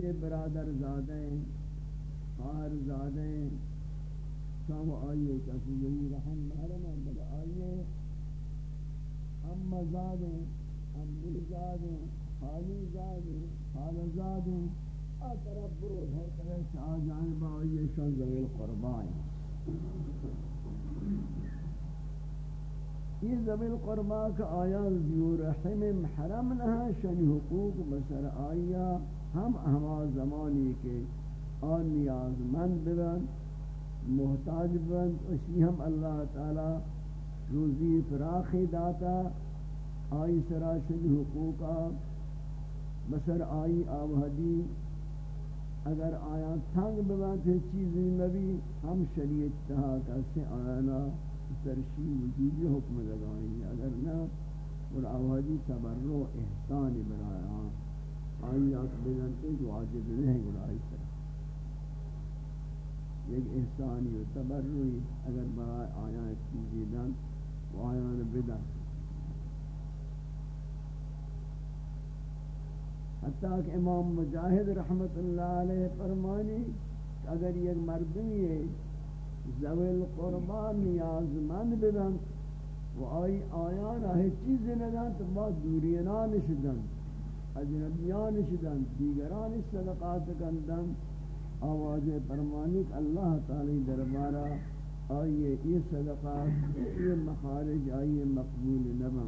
آئیے برادر زادیں خواہر زادیں۔ شام آئیے کسی یہی رحم محرم ہے بل آئیے۔ ہم زادیں ہم زادیں، خالی زادیں، خال زادیں۔ طرف برو ہر طرح شاہ جانب آئیے شان زویل قربائیں یہ زویل قربا کا آیا ذیو رحم محرم نہ شن حقوق بسر آیا۔ ہم ہما زمانی کے اور نیاز مند بن محتاج بن اسی ہم اللہ تعالی روزی فراخی داتا، آئی سرا شن حقوقا، بسر آئی آبادی اگر آیا تنگ ببند چیزی نبی، ہم شریعت تہا کسی آیانا سرشی وجودی حکم لگائیں اگر نہ اور آوازی تبرو احسانی برایا ہاں۔ آئی آت بزنتے جو واجب نہیں گڑائی سر ایک احسانی و تبروی اگر برای آیا چیزی دن و آیان بدن۔ حتیٰ کہ امام مجاہد رحمت اللہ علیہ فرمانی کہ اگر یک مردمی ہے زویل قربان نیاز مند بدن و آئی آیان آئی چیز ندن، تو بعد دورینان شدن اجنبیان شدن، دیگران صدقات کندن آواز فرمانی کہ اللہ تعالی دربارہ آئیے یہ صدقات، یہ مخارج آئیے مقبول نبا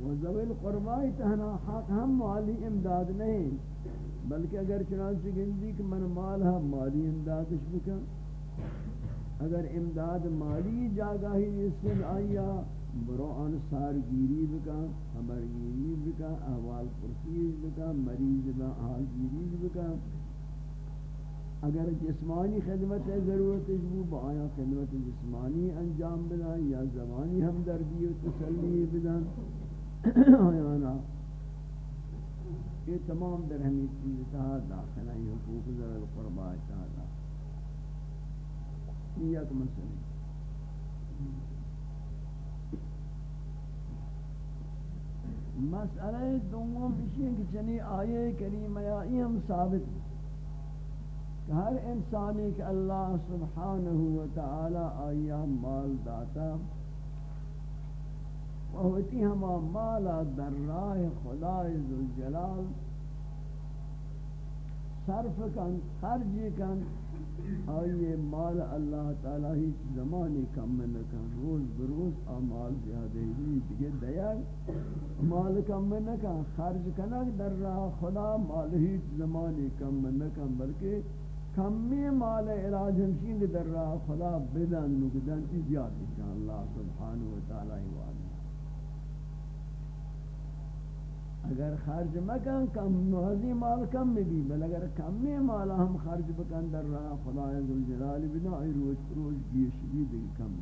و ذویل قربائی تہنا حق ہم مالی امداد نہیں، بلکہ اگر چنانچہ گندی کہ من مال ہم مالی امدادش بکن. اگر امداد مالی جاگاہی اس سے آیا، برو انصار گیری بکن خبر گیری بکن احوال پرسیز بکن مریض با حال گیری بکن اگر جسمانی خدمت ضرورت ہے با آیا خدمت جسمانی انجام بدن یا زمانی ہمدردی و تسلی بدن؟ آیانا، یہ تمام درہمی چیز تہا داخل ہیں حقوق ذر القربہ تہا داخل یہ مسئلہ مسئلہ دوم اسی کہ چنی آیے کریمہ یا ہم ثابت کہ ہر انسانی کہ اللہ سبحانہ وتعالی آیا مال داتا وہتی ہما مالا در راہ خدای ذوالجلال صرف کن خرج کن آئیے مال اللہ تعالی ہی زمانی کم میں نکن روز بروز آمال زیادہ ہی دیگه دیگر مال کم میں نکن خرج کنک در راہ خدا مال ہی زمانی کم میں نکن بلکہ کمی مال علاج ہمشین در راہ خدا بدن نکدن چیز زیادہ کن اللہ سبحانہ وتعالی وعلا اگر خرج مکن، کم نوازی مال کم بھی بل اگر کم مال ہم خرج بکن در رہا خدای ذوالجلال بنا ای روز روز گیش بھی دی کم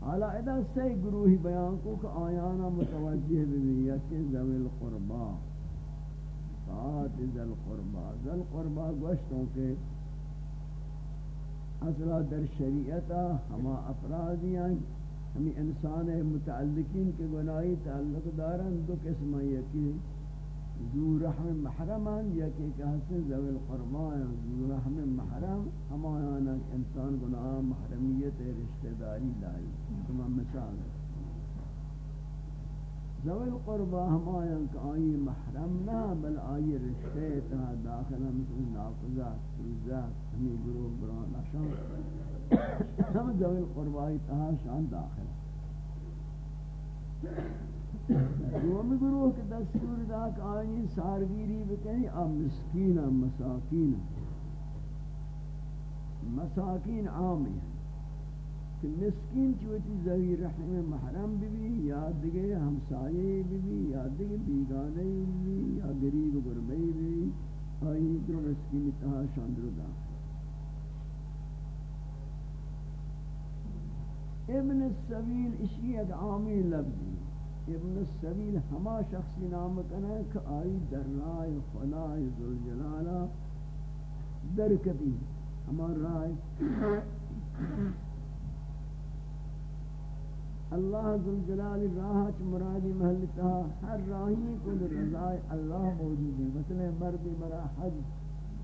حالا ادا سی گروہی بیان کو کہ آیانا متوجہ بھی یکی ذوی القربا. سات ذل قربا ذل قربا گوشتوں کے اصلا در شریعتا ہما افرادیاں ہمیں انسان متعلقین کے گناہی تعلق دارن، دو قسم یکی ذو رحم محرمان یکی کہ ہیں ذو القربان ذو رحم محرم ہمارا انسان گناہ، محرمیت، رشتہ داری لائی تمام مثال ہے ذوی القربہ ہمایا کہ آئی محرم نہ بل آئی رشتہ تہا داخلہ مثل نافذات فروزات ہمیں گروہ بران اشان ہم ذوی القربائی تہا شان داخل. دومی گروہ کے دستور دا کہ آئین سارگیری بکنی آ مسکین مساکین. مساکین عام ہیں کہ مسکین چوتی ذوی رحم محرم بھی یا دیگے ہمسائے بھی یا دیگے بیگانے بھی یا گریب غربی بھی آئین درو مسکین تہا شان درو داخل ابن السبیل اشی ایک عامی لفظی ابن السبیل ہما شخصی نام کنا کہ آئی در رائے خدای ذوالجلالہ در کبھی ہما رائے اللہ ذوالجلال راہ چ مرادی محل تا ہر راہی کو رضا اللہ موجود ہے۔ مثلا مرد مرا حج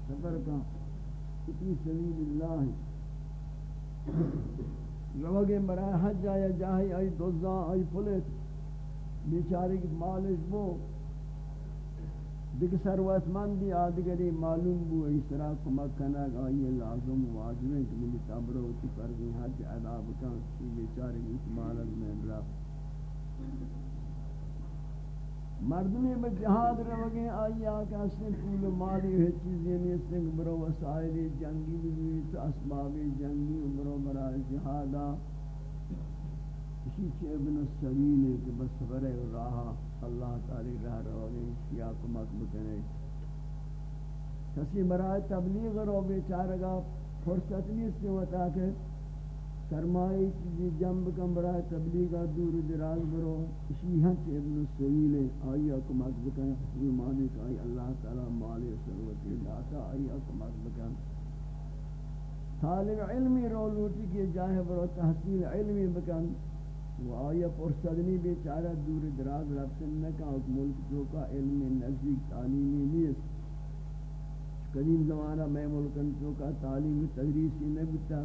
سفر کا فی سبیل اللہ۔ لوگ مرا حج آیا، جاہی آئی دوزہ آئی پلت بیچارے کی مالش بو۔ دیکھ سروت مندی آدگری معلوم بو اس طرح کمک کنک آئی لازم واجب ہے کہ ملی تبرو کی فرضی حج ادا بکن کی بیچاری اس مالک میں رہا مردمی میں جہاد روگے آئی آکا اسنے پول مالی ہے، چیزیں نہیں، اس نے برو وسائلی جنگی بھی تو اسبابی جنگی، برو برای جہادا اسی چھ ابن السبیل ہے کہ بس سفر راہا اللہ تعالی رہ روگے کیا کمک بکنے۔ کسی برای تبلیغ رو بیچارگا فرصت نہیں اس سے ہوتا کہ سرمائی چیزی جنب کم برای تبلیغا دور دراز برو۔ اسی ہاں ہنچ ابن السویل آئی کمک بکنے۔ حسوی مانک آئی اللہ تعالی مالی سروتی داتا آئی کمک بکنے طالب علمی رو لوٹی کی جاہے برو تحصیل علمی بکن۔ و آیا پرسدنی بیچارہ دور دراز رفتن نکا ایک ملک جو کا علم نزدیک تعلیمی نیست قدیم زمانہ میں ملکن جو کا تعلیم تدریسی نبتا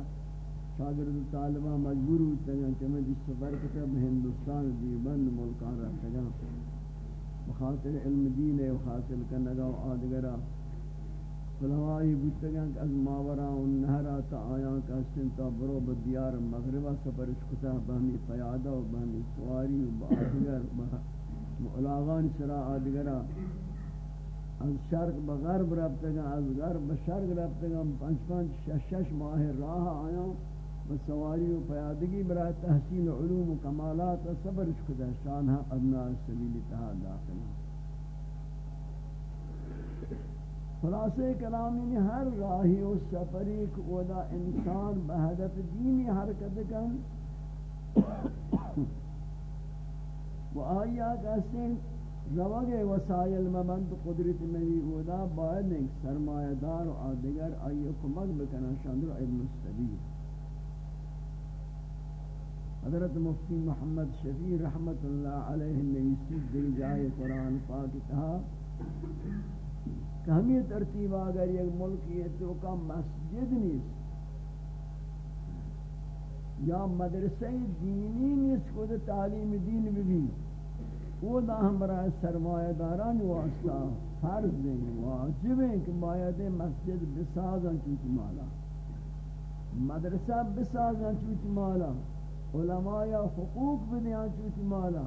شاگرد طالبہ مجبور ہوتا ہے کہ میں جس سفر کتا ہندوستان دیبند ملکان رہتا گا بخاطر علم دین ہے حاصل کرنگا و آدگرہ۔ فلوائی بودتگاں کہ از ماورا ان نہرا تا آیاں کا سنتا برو بدیار مغربہ سفرش کتا بہمی پیادہ و بہمی سواری و بآدگر مؤلاغان سرا آدگرہ از شرق بغرب ربتگاں از غرب بشرق ربتگاں پنچ پنچ شش شش ماہ راہ آیاں بسواری و پیادگی برای تحصیل علوم و کمالات سفرش کتا شانہ ابناء سبیل تہا داخلہ خلاصے کلامی یعنی نے ہر راہی و سفری کو دا انسان بہدف دینی حرکت کن. و آیا کہتے ہیں روگ وسائل مبند قدرت منی اودا باید ایک سرمایہ دار و آدگر آئی کمک بکنا شاندر ابن السبیل. حضرت مفتی محمد شفیع رحمت اللہ علیہ نے اسی دل جائے قرآن پاک تھا. کہ ہمیں ترتیب اگر یک ملک یہ تو کا مسجد نیست. یا مدرسہ دینی نیست کو تعلیم دین بھی وہ دا ہمارا سرمایہ داران واسطہ فرض دیں واجب ہے کہ باید مسجد بسازن چوت مالا. مدرسہ بسازن چوت مالا. علماء حقوق بدیاں چوت مالا.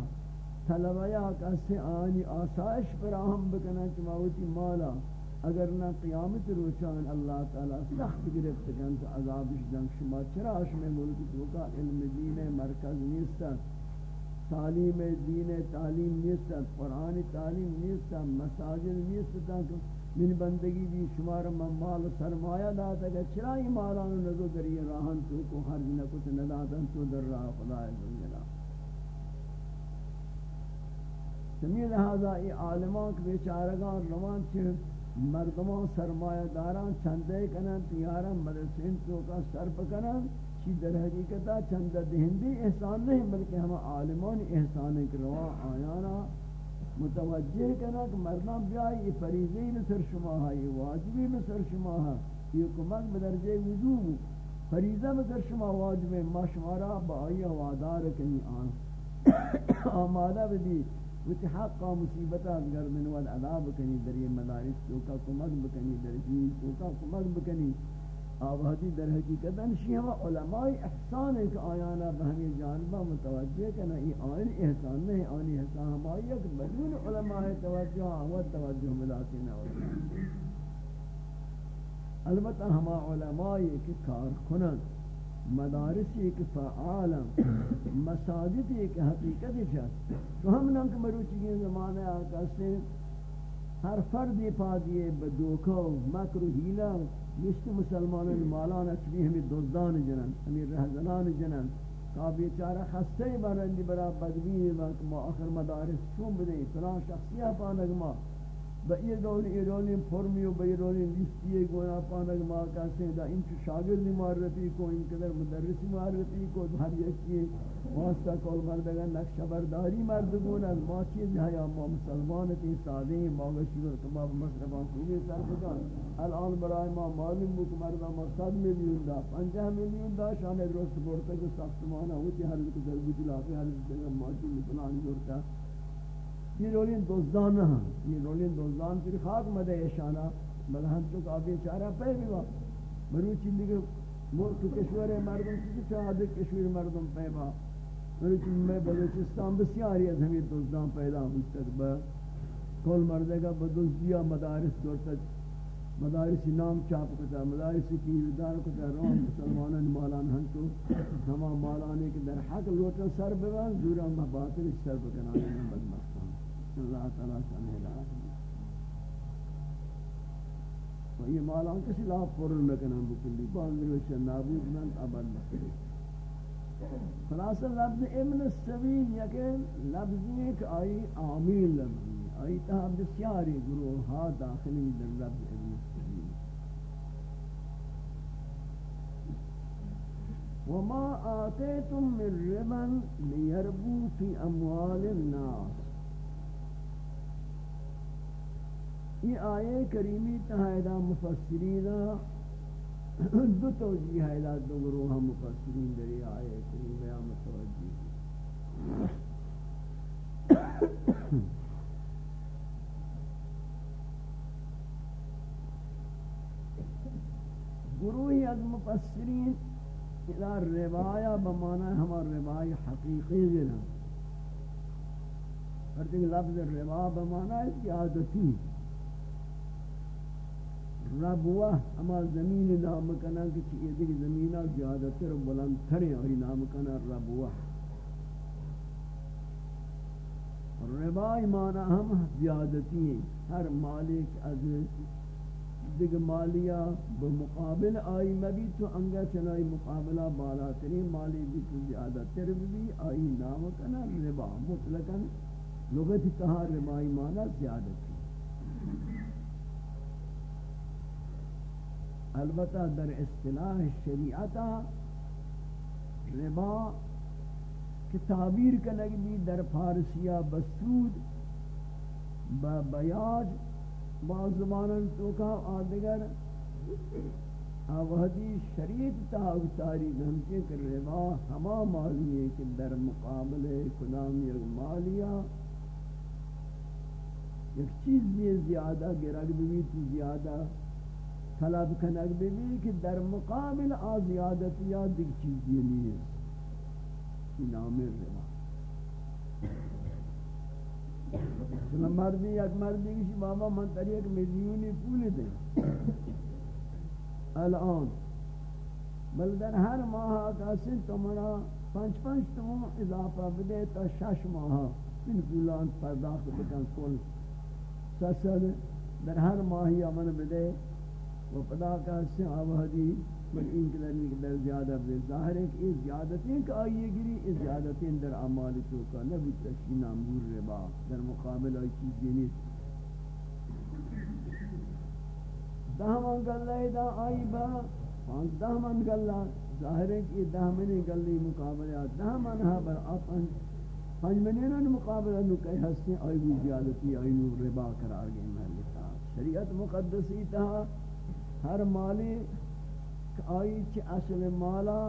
طلبیا کسی آنی آسائش فراہم بکنا چماوتی مالا اگر نہ قیامت روچان اللہ تعالی سخت گرفت کن تو عذابش دن شما چرا شما ملک توکا علم دین مرکز نیستا تعلیم دین تعلیم نیستا قرآن تعلیم نیستا مساجد نیستا من بندگی بھی شمار من مال سرمایہ داتا کہ چرا ہی مالانو نگو در یہ راہن تو کو خرج نکت نداتا تو در راہ خدا عزوجلہ سمی لہذا ای عالمان کے بیچارگان روان چھے مردمان سرمایہ داران چندے کنن تیارا مدرسین تو کا سرپ کنن چی در حقیقتا چندہ دہندی احسان نہیں، بلکہ ہم عالمان احسان ایک روان آیانا متوجہ کنا کہ مردان بیائی، یہ فریضی بسر شما ہے، یہ واجبی بسر شما ہے، یہ کمک بدرجہ وجوب فریضہ بسر شما واجب ما شمارا با آئی وادار کنی آن. آمادہ بدی وچ حق کا مصیبت اگر من ول عذاب کنی در یہ مدارس تو کا کمک بکنی در دین تو کا کمک بکنی. آبادی در حقیقت انشی ہم علماء احسان ایک آیانا بہمی جانبہ متوجہ کنا یہ آئین احسان نہیں آنی احسان ہمائی ایک بدون علماء توجہ آوات توجہ ملاتی نہ البتہ ہما علماء ایک کار کنن. مدارس ایک فعالم مساجد ایک حقیقت جات تو ہم ننک مروچی کے زمانے آقا سے ہر فرد پا دیئے بدوکہ مکر و حیلہ نشت مسلمانان مالان اچھی ہمیں دوزدان جنن، ہمیں رہزنان جنن۔ کا بیچارہ خستے برندی برا بدبین وقت ما آخر مدارس چون بدیں فلان شخصیہ پانک ما۔ با یہ دول ایرانی فرمی و با ایرانی لیستی گونا پانک ماں کہتے ہیں دا ان شاگردی معرفی کو ان قدر مدرسی معرفی کو ہر یکی واسطہ کول مردگا نقش برداری مردگون از ما چیز ہے یا ما مسلمان تی سادے ہیں کما خوبی سر بکن الان برای ما معلوم بک مردہ مقصد ملیون دا پنجہ ملیون دا شان درست بورتا کہ ساختمانا ہوتی ہر کدر بجلافی ہر کدر ماشین پلان جورتا یہ رولین دوزدان ہاں یہ رولین دوزدان پھر خاک مدے اشانا بل ہم تو کافی چارہ پہ بھی با مروچی دیگر ملک کشور مردم کی چاہدے کشور مردم پہ با مروچی میں بلوچستان بسیاری از ہمیں دوزدان پیدا ہوتا با کل مردے کا بدوزدیا مدارس دورتا مدارس نام چاپ کتا مدارس کی ادار کتا روان مسلمانان مالان ہن تو ہما مالانے کے در حق لوٹا سر بگان دورا مباطل سر بکنانے میں بدمست اللہ تعالیٰ سنے لہا و یہ مالان کسی لا پرر لکنن بکلی باندر وشن نابود من ابد لکنن خلاص لفظ ابن السبیل یکن لفظی ایک آئی آمیل لفظی آئی تہا بسیاری گروہ ہا داخلی در لفظ ابن السبیل۔ وما آتیتم من ربن لیربو فی اموال الناس۔ یہ آئے کریمی تحیدہ مفسرین دو توجیہ ہے دو گروہ مفسرین دری آئے کریمی یا متوجی گروہی از مفسرین الى روایہ بمانا ہمار روایہ حقیقی گنا ہر تک لفظ روایہ بمانا ہے کہ عادتی. ہے ربوہ، اما زمین نام کنا کہ یہ دیکھ زمینہ زیادہ تر بلند تھرے اور نام کنا ربوہ۔ ربا ایمانا ہم زیادتی ہیں۔ ہر مالک از دیکھ مالیا بمقابل آئی مبی تو انگا چنائی مقابلہ بالا ترین مالی بھی تو زیادہ تر بھی آئی نام کنا ربا۔ مطلقا لغت کہا ربا ایمانا زیادتی۔ البتہ در اصطلاح شریعتا ربا کہ تعبیر کا در فارسیہ بسود با بیاج با زبانن توکا آدگر آوہدی شریعت تاوتاری نمچے کہ ربا ہما مالی ہے کہ در مقابل کلام یک مالیا یک چیز بھی زیادہ گرگ بھی تو زیادہ طلب کنک بھی کہ در مقابل آزیادت یا دیکھ چیزی نہیں ہے یہ نام روا. چنہ مردی یک مردی کسی بابا من تر ایک ملیونی پول دیں الان. بل در ہر ماہ کسی تو منا پنچ پنچ تو اضافہ بدے تا شش ماہ ان پولان پرداخت بکن کل. سسد در ہر ماہی امن بدے و پدا کا سے آوہدی من این قدر نہیں قدر زیادہ بے ظاہر ہے کہ اس زیادتیں کہ آئیے گری، اس زیادتیں در عمال تو کا نبی تشکین امور ربا در مقابل آئی چیز دینی دہمان گلہ دا آئی با پانچ دہمان گلہ۔ ظاہر ہے کہ دہمانی گلی مقابلہ دہمان ہا بر آپن پانچ منینن ہاں مقابلہ نو کئی ہستے آئی بھی زیادتی آئی نو ربا قرار گئے محلی شریعت مقدسی تہا ہر مالی آئی چی اصل مالا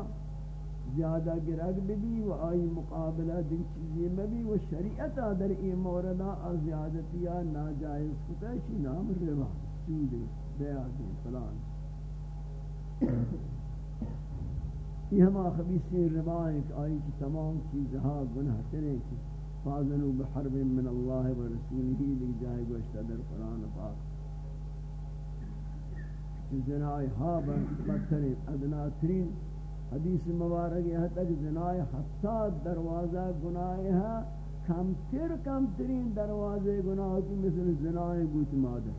زیادہ گرگ بھی و آئی مقابلہ دن چیزی میں بھی و شریعت در ای موردہ ازیادتیا ناجائز کتا چی نام ربا چودے بیادی فلان۔ یہ ہما خبیصی ربا ہے کہ آئی کی تمام چیزہا گناہ ترے کی فاضنوا بحرب من اللہ و رسولہی لگ جائے گوشتہ در قرآن پاک۔ زنای ها بدترین ادنا ترین حدیث مبارک یہاں تک زنای حتی دروازہ گناہ ہے، کم تر کم ترین دروازے گناہ کی مثل زنای گوت مادر۔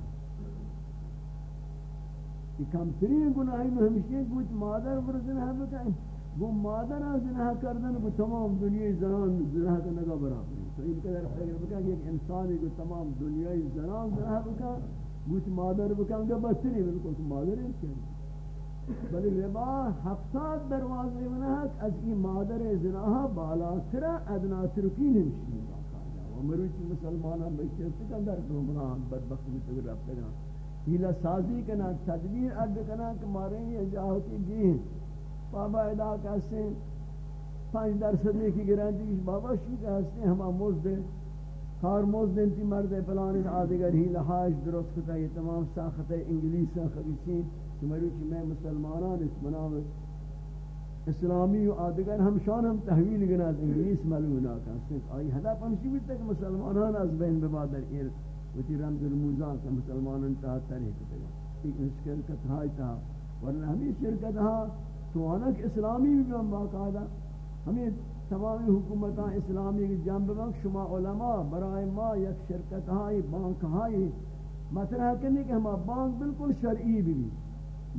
یہ کم ترین گناہی میں ہمشہ گوت مادر پر زنہ بکائیں وہ مادر زنا کردن کو تمام دنیا زنان زنا کا نگا برابر تو ان کے در فکر بکا کہ ایک انسان کو تمام دنیا زنان زنا بکا وہ مادر بکا گا بستری بالکل تو مادر ہے کیا بلی ربا ہفتاد دروازے منہک از این مادر زناها بالاتر ادنا ترکی نمشی و مروچی مسلمانا بچے سکندر گمراہ بدبخت بھی تگر رفتے گا ہیلا سازی کنا تدبیر اد کنا کہ مارے یہ جاہتی گی بابا ادا کہتے ہیں پانچ درصد میں کی گرانتی بابا شی کہتے ہیں ہما مزد کار مزد انتی مرد پلانی آدگر ہی لحاظ درست کتا، یہ تمام ساخت انگلیس خبیصین کہ مروچی میں مسلمانان اس بنام اسلامی و آدگر ہم شان ہم تحویل گنا انگلیس ملونا کہتے ہیں آئی حدا پنشی بھی تک مسلمانان از بین ببادر ایر وتی رمز الموزان کہ مسلمانان تحت تاریخ کتا گا۔ ایک شرکت ہائی تھا ورنہ ہمیں شرکت ہاں تو انک اسلامی بھی ہم باقاعدہ، ہمیں تمامی حکومتاں اسلامی کی جنب میں شما علماء، برائے ما یک شرکت ہائی بانک ہائی مطرح کرنے کہ ہم بانک بالکل شرعی بھی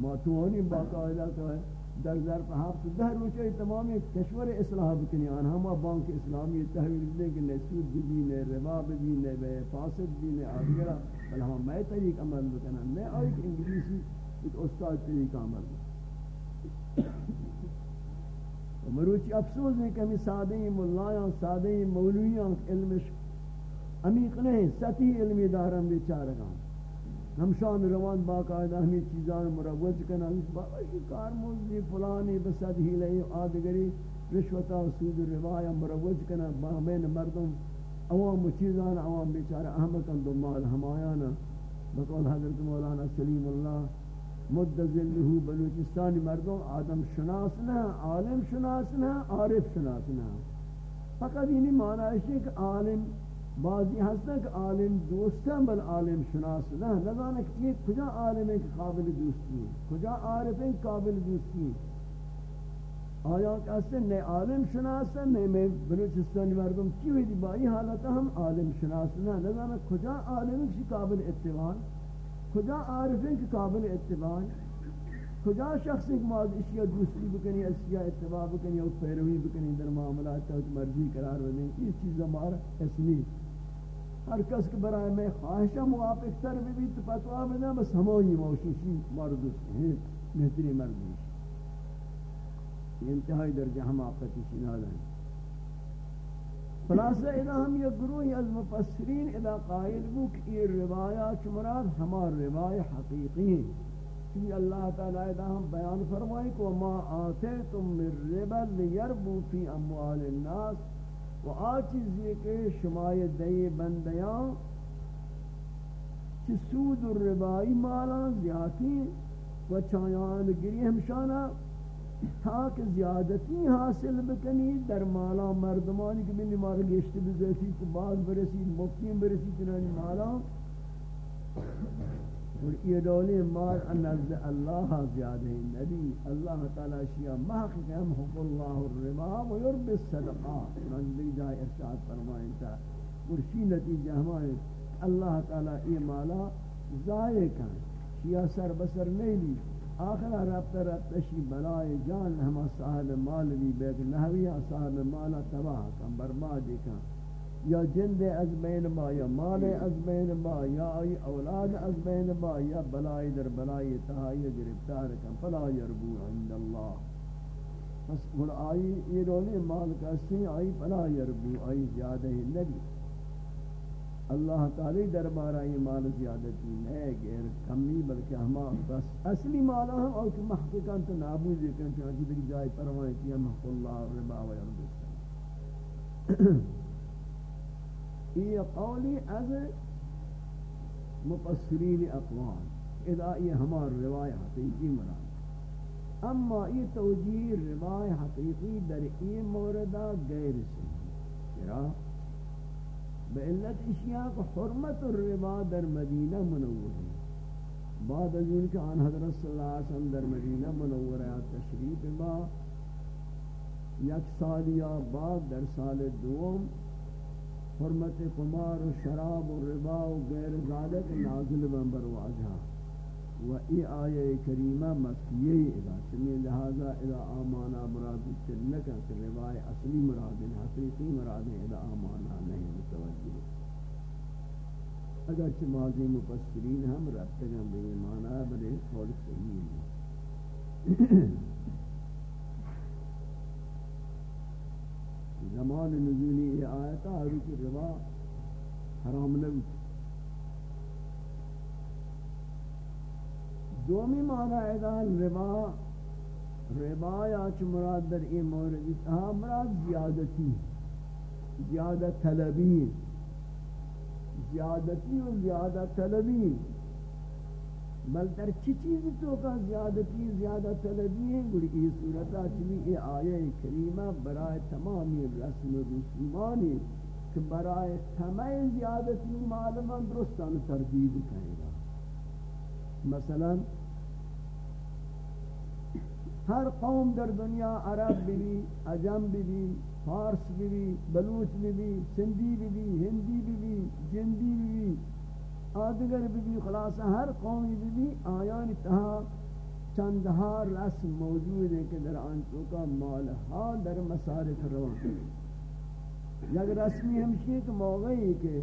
ما تو انہی باقاعدہ کہ در در پر ہفت دہ روچے تمامی کشور اصلاح بکنی آن۔ ہم بانک اسلامی تحویل دیں کہ نہ سود بھی نہ ربا بھی نہ بے فاسد بھی نہ آگرہ بل ہم میں طریق عمل بکنا میں آئی انگلیسی ایک استاد طریق عمل۔ بکنا مروچی افسوس ہے کہ ہمیں سادہی ملایاں سادہی مولویاں علمش عمیق نہیں سطحی علمی دارم بیچارگاں ہم شان روان باقاعدہ ہمیں چیزان مروج کرنا بابا یہ کار موزی فلانی بسد ہی لئی آدگری رشوتا سود روایا مروج کرنا بہمین مردم عوام و چیزان عوام بیچارہ احمقاً دو مال ہمایانا بقول حضرت مولانا سلیم اللہ مد ذلہ بلوچستانی مردوں آدم شناس نہ، عالم شناس نہ، عارف شناس نہ۔ فقط یہ معنی ہے کہ عالم بعضی ہستن کہ عالم دوستاں بل عالم شناس نہ نہ کہ یہ کجا عالم ہے کہ قابل دوستی؟ ہے کجا عارف ہے قابل دوستی؟ ہے آیا کہتے ہیں نئے عالم شناس ہیں نئے میں بلوچستانی مردم کی ہوئی دی بائی حالتا ہم عالم شناس نہ نہ کجا عالم ہے کہ قابل اتباع؟ کجا عارفین کہ قابل اتباع کجا شخص ایک ماز اشیاء دوسری بکنی اشیاء اتباع بکنی اور پیروی بکنی، در معاملات تحت مرضی قرار بدیں یہ چیز ہمارا اصلی ہر کس کے برائے میں خواہشہ موافق تر بھی بھی تو فتوہ بنا بس ہمانی موشوشی مرد ہیں بہتری مردی یہ انتہائی درجہ ہم آقتی شنال ہیں خلاصہ اذا ہم یہ گروہ از مفسرین اذا قائل بو کہ یہ روایات مراد ہمار روای حقیقی ہیں۔ کہ اللہ تعالی اذا ہم بیان فرمائے کہ ما آتیتم من ربا لیربو فی اموال الناس۔ و آ چیز یہ کہ شمای دئی بندیاں چی سود الربائی مالا زیادتی و چایان گری ہمشانہ تاک زیادتی حاصل بکنی در مالا مردمانی که بینی مال گشت بزیسی تو باز برسی، مفتیم برسی، چنانی مالا. اور یہ دولی مال نزد اللہ زیادہ نبی. اللہ تعالی شیعہ محقق ہم حق اللہ الربا و یرب الصدقات من بھی جائے ارشاد فرمائیں تا. اور شی نتیجہ ہمارے اللہ تعالی یہ مالا ضائع کن. شیعہ سر بسر نہیں لی. آخر رب رب تشی بلائے جان ہما صاحب مال بھی بیگ نحوی صاحب مال تباہ کن، برباد کن. یا جند از بین ما، یا مال از بین ما، یا ای اولاد از بین ما، یا بلائی در بلائی تہائی گرفتار کن. فلا یربو عند اللہ. پس گل آئی، یہ رولی مال کسی آئی، فلا یربو، آئی زیادہ ہی نبی. اللہ تعالی دربارہ یہ مال زیادتی نہیں غیر کمی، بلکہ ہما بس اصلی مال ہم اور کہ محققان تو نابود کن چاہتی دیکھ جائے پروائیں کہ ہم حق اللہ ربا و یرد یہ قولی از مقصرین اقوال، اذا یہ ہمار روایہ حقیقی مراد اما یہ توجیہ روایہ حقیقی در این موردہ غیر سے بعلت اشیاء کو حرمت الربا در مدینہ منور ہے۔ بعد از ان کے آن حضرت صلی اللہ علیہ وسلم در مدینہ منور ہے، تشریف با، یک سال یا بعد در سال دوم حرمت قمار و شراب و ربا و غیر ذالک نازل بن بر واجہ۔ و ای آیه کریمه مکیه ادا چمی لہذا ادا آمانا مراد تلنکا کہ روای اصلی مراد حقیقی مراد ادا آمانا نہیں متوجہ اگر چھ ماضی مفسرین ہم ربتگا بے مانا بلے قول صحیح زمان نزولی ای آیتا حضرت روا حرام نبی دومی معنی ایدان ربا ربا یا چھ مراد در این مورد اتحا مراد زیادتی، زیادت طلبی، زیادتی و زیادت طلبی. بل در چی چیزی تو کا زیادتی زیادہ طلبی؟ ہے گوڑی یہ صورتہ چلی یہ آیہ کریمہ برائے تمامی رسم و رسومانی کہ برائے تمام زیادتی معلومہ درستان تردید کہیں گا مثلا ہر قوم در دنیا عرب بھی بھی عجم بھی بھی فارس بھی بھی بلوچ بھی بھی سندھی بھی بھی ہندی بھی بھی جندی بھی بھی آدگر بھی خلاص ہر قومی بھی بھی آیان تہا چندہا رسم موجود ہے کہ در آنچوں کا مال ہاں در مسارک روان یک رسمی ہمشی ایک موقعی کہ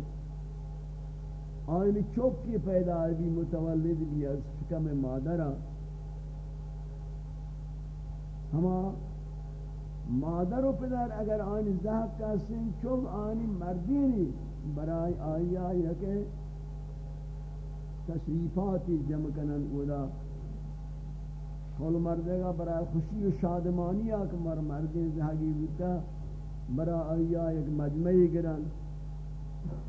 آئین چوک کی پیدا بھی متولد بھی از شکم مادرہ ہما مادر و پدر اگر آنی زہب کسیں چوک آنی مردینی برای آیا یک تشریفاتی جمع کنن اولا۔ کل مردگا برای خوشی و شادمانی آکھ مر مردین زہگی بودتا، برای آیا یک مجمعی گرن۔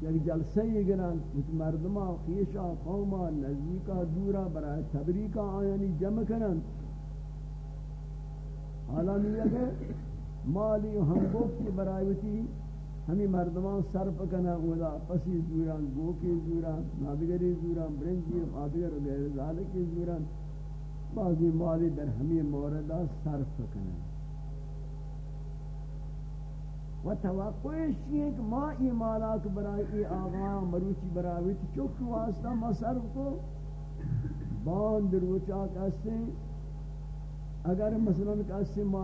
یعنی یک جلسه گرن کچھ مردما خیشا قوما نزدیکا دورا برای تبریکا آیانی جمع کنن. حالا نہیں مالی ہم گفت برای وتی ہمیں مردمان صرف کنا اولا پسی زوران گوکی زوران نادگری زوران برنجی آدگر غیر ذالکی زوران بعضی مالی در ہمیں موردہ صرف کنا و توقعش یہ کہ ما ای مالاک برای ای آغا مروچی برای تی چوک واسطہ ما صرف کو باند روچا کسے اگر مثلا کسی ما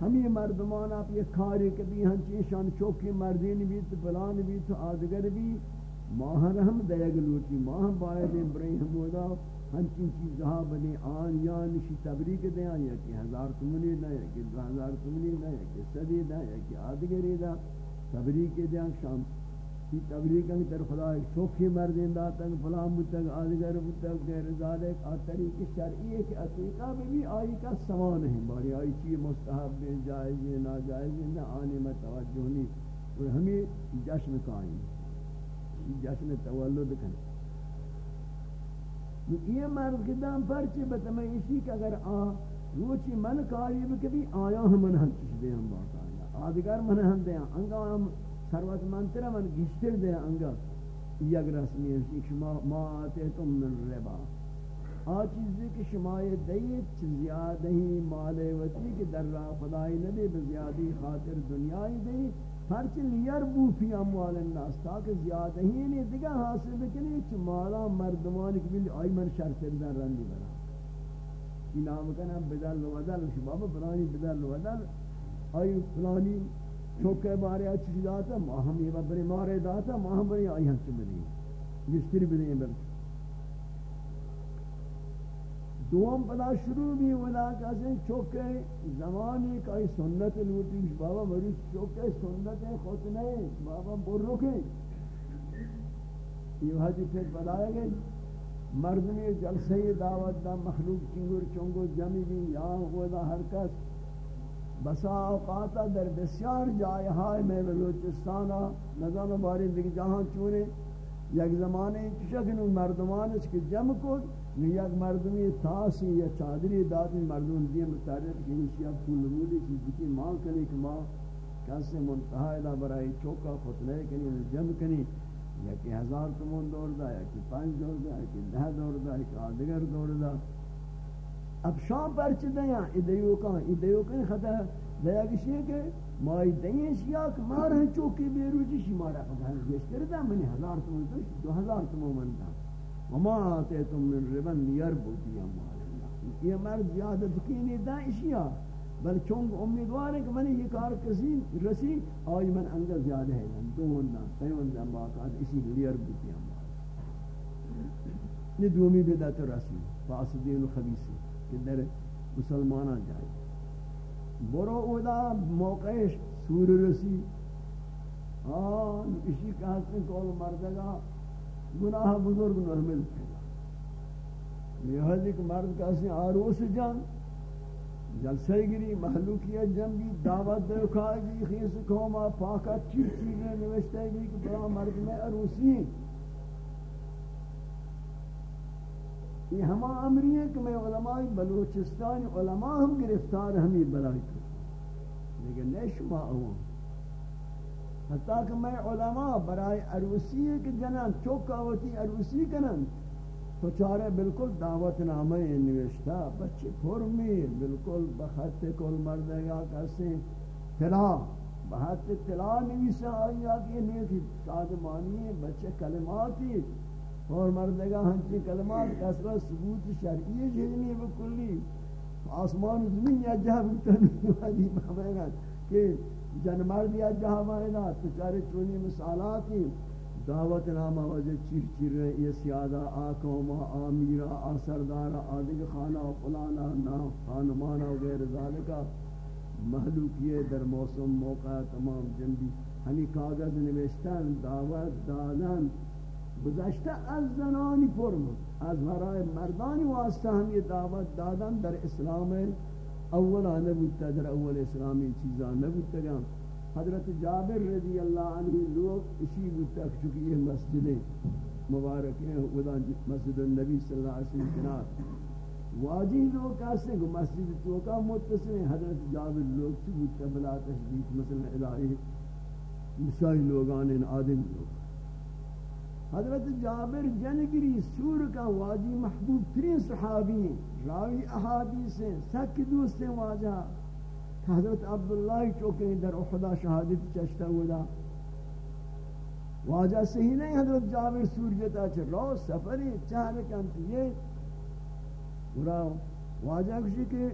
ہمیں مردمان آپ یہ کاری کبھی ہنچی شان چوکی مردین بھی تو بلان بھی تو آدگر بھی ماہ رحم دیگ لوٹی ماہ باید ابراہیم ہودا ہنچین چیزہا بنی، آن یا نشی تبریک دیا یا کہ ہزار تمنی دا یا کہ دو ہزار تمنی دا یا کہ صدی دا یا کہ آدگری دا تبریک دیا شام۔ کی تبریک انگ در خدا، ایک چوکھی مردین دا تنگ فلان بودتنگ آدگر بودتنگ غیر ذالک آ طریق شرعی ہے کہ عقیقہ میں بھی آئی کا سمان ہے باری آئی چیئے مستحب بھی، جائز ہے ناجائز ہے نہ آنے میں توجہ نہیں۔ اور ہمیں جشن قائم، جشن تولد کریں۔ یہ مرد کے دام پر چی بتمیں اسی کہ اگر آ، روچی من کاری بکبی آیا ہم من ہم چیز دے ہم بات آیا۔ آدھگر من ہم دے انگا ہم سروت منترہ من گشتر دے انگا۔ یک رسمی ہے شما ما آتے تم من ربا۔ آ چیزی کہ شما دیت چیز زیادہ ہی مالے وطی کہ در راہ خدای نبی بزیادی خاطر دنیای دیت ہرچ لیر بو فی اموال الناس، تاکہ زیادہ ہی نہیں دیگا حاصل بکنی چھ مالا مردمان کی بلی آئی من شرط در رندی برا کی نام کنا، بدل و بدل شباب فلانی بدل و بدل۔ آئی فلانی چوکے بارے اچھی جی داتا ماہم یہ بری مارے داتا ماہم بری آئی ہم سے بری جس بری بلکہ۔ دوم پدا شروع بھی ولا کسے چوکے زمانی کا سنت لوٹی بابا مری چوکے سنت ہے خود نہیں، بابا برو کے۔ یہ حدی پھر بتایا گئے۔ مردمی جلسے دعوت دا مخلوق چنگر چنگو جمی بھی یا خدا ہر کس۔ بسا اوقاتا در بسیار جائے ہائے میں بلوچستانا نظام باری دیکھ جہاں چونے۔ یک زمانے چشکن مردمان اس کے جم کو یک مردمی تاسی یا چادری دادی مردم دیم متعرف کہ انشیاء پول رودی چیزی کی ماں کنی کہ ماں کسی منتحہ الہ برائی چوکا خطلے کنی جم کنی. یا کہ ہزار تمون دور دا یا کہ پانچ دور دا یا کہ دہ دور دا یا کہ آدگر دور دا. اب شام پر چی دیا ادیو کا ادیو کا خطا دیا کشی ہے کہ مائی دیں شیا کہ مارا چوکی بیرو جی شی مارا پتہ ہے گشتر دا منی ہزار تمون دو ہزار تمون من دا وما آتیتم من ربن یربو بی اموال یہ مرد زیادت کی نہیں دا اشیاء بل چونگ امیدوار ہے کہ منی یہ کار کسی رسی آج من انگا زیادہ ہے دو ہندہ سیون دن باقات اسی لیر بی اموال یہ دومی بدت رسی، فاسدین و خبیسی کہ در مسلمانان جائے برو اودا موقعش سور رسی. آن، اسی کہتے ہیں کول مردگا گناہ بزرگ نرمل پیدا یہ حضی کہ مرد کہتے ہیں آروس جان جلسے گری محلوکیت جنبی دعوت دے کھائے خیس کھوما پاکا چیر چیرنے نوشتے گی کہ بڑا مرد میں عروسی ہیں۔ یہ ہما امری ہے کہ میں علماء بلوچستان، علماء ہم گرفتار ہمیں بلائی کرتے لیکن نہیں شما ہوں۔ حتیٰ کہ میں علماء برائے عروسی کے جنان چوکاوتی عروسی کنن تو چارے بالکل دعوت نامہ نوشتا بچے فرمی بالکل بخط کل مردے گا کسی تلا بہت تلا نویسا آئی آگے یہ نہیں تھی شادمانی بچے کلماتی اور مردگا ہنچی کلمات کسرا ثبوت شرعی جہنی بکلی. آسمان زمین یا جہاں بکتنی وادی بہمائے کہ جن مرد یا جہاں مائنا تچارے چونی مثالاتی. دعوت نامہ وجہ چیر چیر رہے یہ سیادہ آکوما آمیرہ آسردارہ آدھگ خانہ و فلانا نام خانمانہ وغیر ذالکہ محلوکیے در موسم، موقع تمام جنبی. ہمیں کاغذ نوشتن، دعوت دادن. گذشته از زنانی فرم از برای مردانی واسطه هم یہ دعوت دادن در اسلام اولا نبودتا در اول اسلامی چیزا نبوتا نبودتا حضرت جابر رضی اللہ عنہ لوگ اسی بودتا چونکہ یہ مسجد مبارک ہیں ودا مسجد النبی صلی اللہ علیہ وسلم کنار واجی لوگ کہتے ہیں مسجد توکا متصل ہیں؟ حضرت جابر لوگ چی بودتا بلا تشبیت مثلا الہی مسائی لوگان ان آدم لوگ. حضرت جابر جنگری سور کا واجی محبوب ترین صحابی ہیں. راوی احادیث ہیں سک دوست ہیں واجہ۔ حضرت عبداللہ چوکیں در احدا شہادت چشتا ہوا واجہ صحیح نہیں، حضرت جابر سور جتا چھ رو سفری چاہنے کانتی یہ واجہ کشی کہ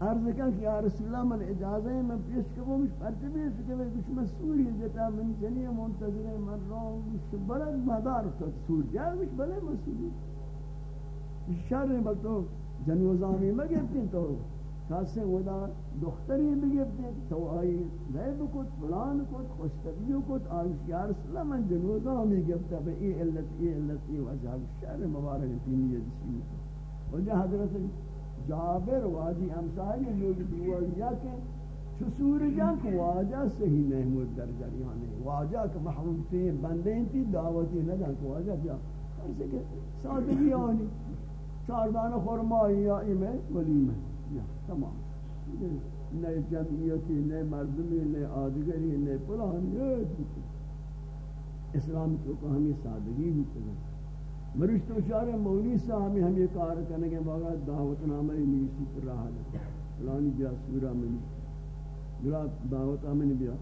عرض کن کہ یا رسول اللہ من اجازہ ہے میں پیش کروں مش پرچے بھی اس کے میں کچھ مسئول ہے جتا، من جنی منتظر ہے، من رو مش بلد مدار تو سور جا مش بلد مسئول شر ہے بل تو جنوزانی میں گفتی تو خاصے ودا دختری بھی تو آئی غیب کت، فلان کت خوشتبیو کت آئیش یا رسول جنوزانی گفتا بے ای علت ای علت ای وجہ شر مبارک تینی جسی وجہ حضرت جابر واجی امسائی لوگ دعا کہ چسور جان کو واجہ صحیح نہیں مود در جریان ہے۔ واجہ کہ محروم تھے بندے تھی دعوتی نہ جان کو واجہ جا ایسے کہ سادگی آنی۔ چار دانہ خورمائی یا ایمیں ولیمہ یا تمام. نئے جمعیتی نئے مردمی نئے آدگری نئے پلان یہ اسلام تو کہ ہمیں سادگی ہوتے ہیں مرش تو شارے مولی صاحب ہم یہ کار کرنے کے بعد دعوت نامہ نیسی پر رہا ہے۔ فلانی بیا سورہ میں بلا دعوت آمین بیا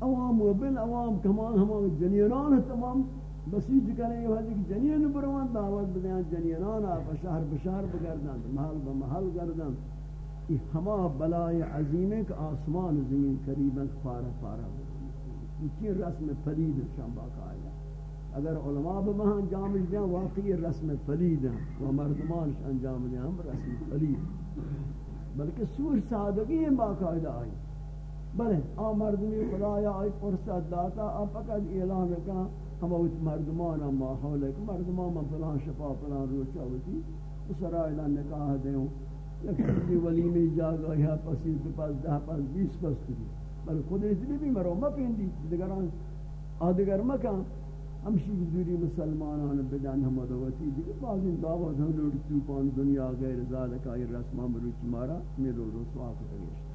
عوام و بل عوام کمان ہم جنینان تمام۔ بسیج کریں یہ حدیث جنین بروان دعوت بدیاں یعنی جنینان آپ شہر بشہر بگردن، محل بمحل گردن. یہ ہما بلائی عظیم کہ آسمان زمین قریبا پارا پارا یہ رسم پدید شام باقا آیا؟ اگر علماء بہاں انجام دیں واقعی رسم فلید ہیں. و مردمانش انجام دیں ہم رسم فلید بلکہ سور سادگی ہیں باقاعدہ آئی. بلے، آ مردمی خدایا، آئی فرصت داتا، آ فقط اعلان کہا ہم اوچ مردمان ماحول ہے کہ مردمان من فلان شفا، فلان روچا ہوتی اس رائلہ نکاح دیں یک چیزی ولیمی جاگا یا پسی دو پاس دہ پاس بیس پاس کری بل خود اتنی بھی مرو مپیندی. دیگران آدگر مکان ہمشی دوری مسلمانان بدن ہم دوتی دیگه. بعض این دعوت هم لوٹ چوپان دنیا غیر ذالک، آئی رسمہ مروچ مارا. میرو رسوا کو تگیشت